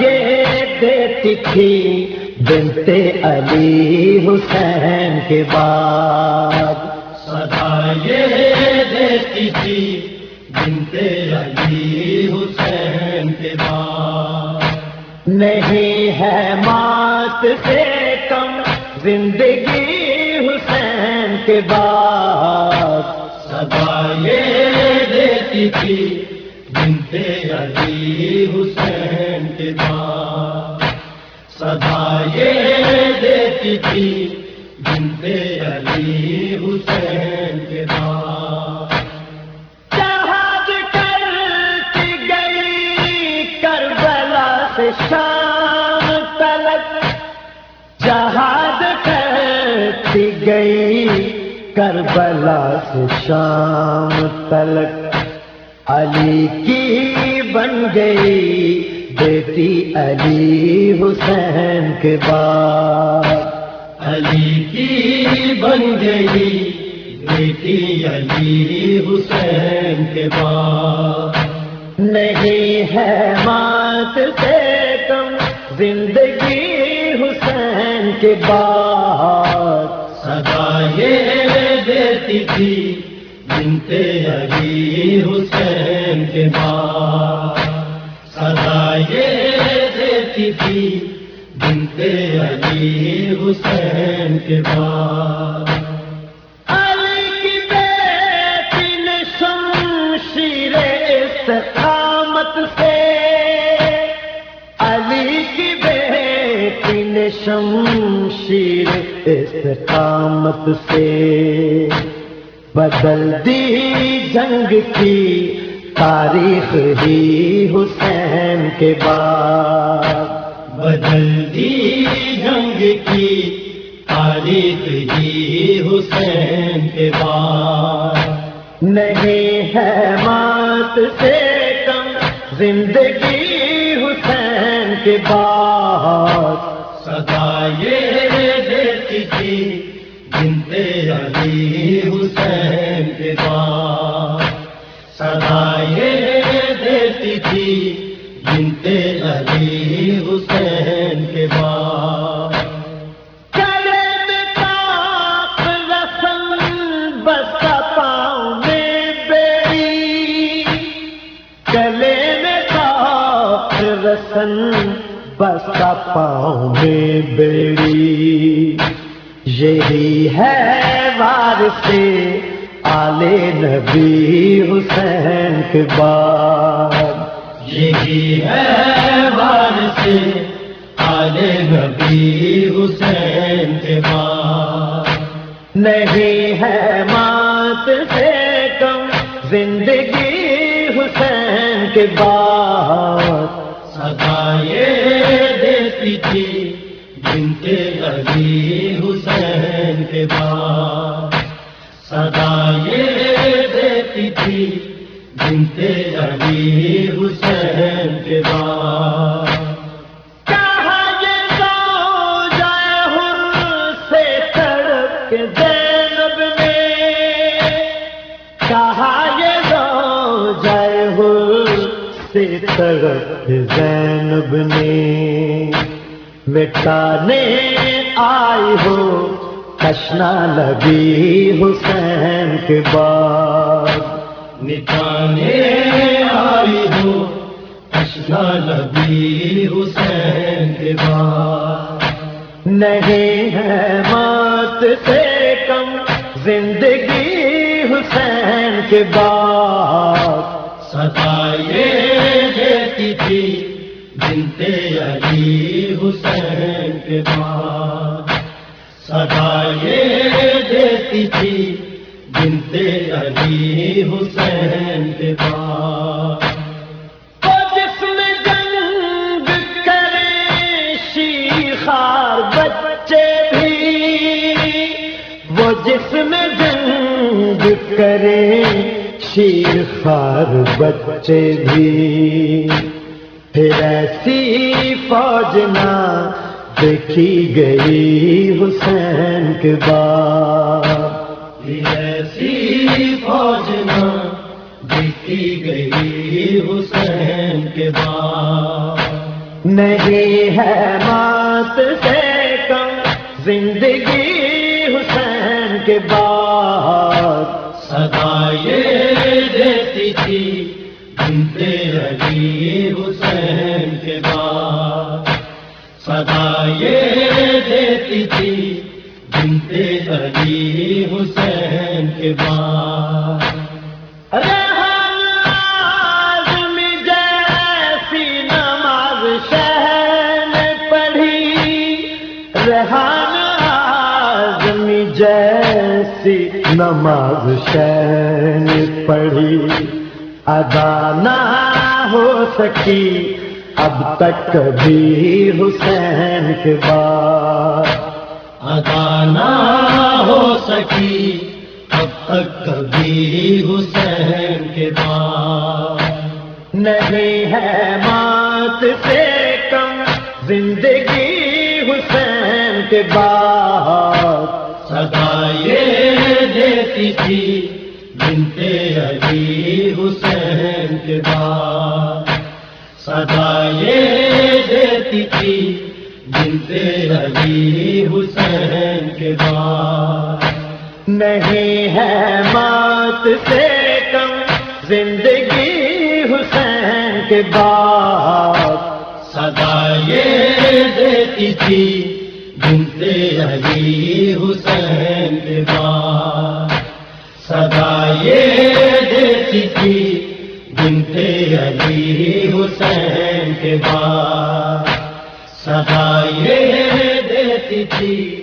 یہ دیتی تھی بنتے علی حسین کے بعد۔ سدا یہ دیتی تھی بنتے علی حسین کے بعد۔ نہیں ہے مات سے کم زندگی حسین کے بعد۔ یہ دیتی تھی بنتے علی جی حسین کے یہ دیتی تھی بنتے علی جی حسین کے جہاز کرتی گئی کربلا سے شام تلک جہاز کرتی گئی کربلا سے شام تلک علی کی بن گئی، بیٹی علی حسین کے بعد۔ علی کی بن گئی، بیٹی علی حسین کے بعد۔ نہیں ہے مات سے کم زندگی حسین کے بعد۔ سدا یہ دیتی تھی، بنتے علی حسین کے بعد۔ سدا یہ دیتی تھی، بنتے علی حسین کے بعد۔ استقامت سے، علی کی بیٹی نے شمشیر استقامت سے۔ بدل دی جنگ کی تاریخ ہی حسین کے بعد۔ بدل دی جنگ کی تاریخ ہی حسین کے بعد۔ نہیں ہے مات سے کم زندگی حسین کے بعد۔ سدا یہ دیتی تھی بنتے علی حسین کے سدا یہ دیتی تھی بنتے علی حسین کے بعد۔ چلے رسم پاؤں میں بیڑی۔ چلے میں پاؤں میں بیڑی۔ یہی ہے وارث آلے نبی حسین کے بعد۔ یہی ہے وارث آلے نبی حسین کے بعد۔ نہیں ہے مات سے کم زندگی حسین کے بعد۔ سدا یہ دیتی تھی بنتے علی حسین کے بعد۔ سدا یہ دیتی تھی بنتے علی حسین کے بعد۔ کہا جائے جائے زینب نے؟ مٹانے آئی ہو کشنا لگی حسین کے بعد۔ نکانے آئی ہو اشنا لبی حسین کے بعد۔ نہیں ہے موت سے کم زندگی حسین کے بعد۔ سدا یہ دیتی تھی بنتے علی حسین کے بعد۔ سدا یہ دیتی تھی بنتے علی حسین کے بعد وہ جس میں جنگ کرے، شیخار بچے بھی۔ وہ جس میں جنگ کرے شیر خار بچے بھی۔ پھر ایسی فوج نہ دیکھی گئی حسین کے بعد۔ ایسی دیتی گئی حسین کے بعد۔ نہیں ہے مات سے کم زندگی حسین کے بعد۔ علی حسین کے بعد۔ جیسی نماز شہر نے پڑھی رہن آزمی جیسی نماز شہر نے پڑھی۔ ادا نہ ہو سکی اب تک کبھی حسین کے بعد۔ ادا نہ سکی۔ اب تک کبھی حسین کے بعد نہیں ہے مات سے کم۔ زندگی حسین کے بعد صدا یہ دیتی تھی۔ بنتے علی حسین کے بعد صدا یہ دیتی تھی۔ بنتے علی حسین کے بعد نہیں ہے مات سے کم زندگی حسین کے بعد۔ صدا یہ دیتی تھی بنتے علی حسین کے بعد۔ صدا یہ دیتی تھی بنتے علی حسین کے بعد۔ صدا یہ دیتی تھی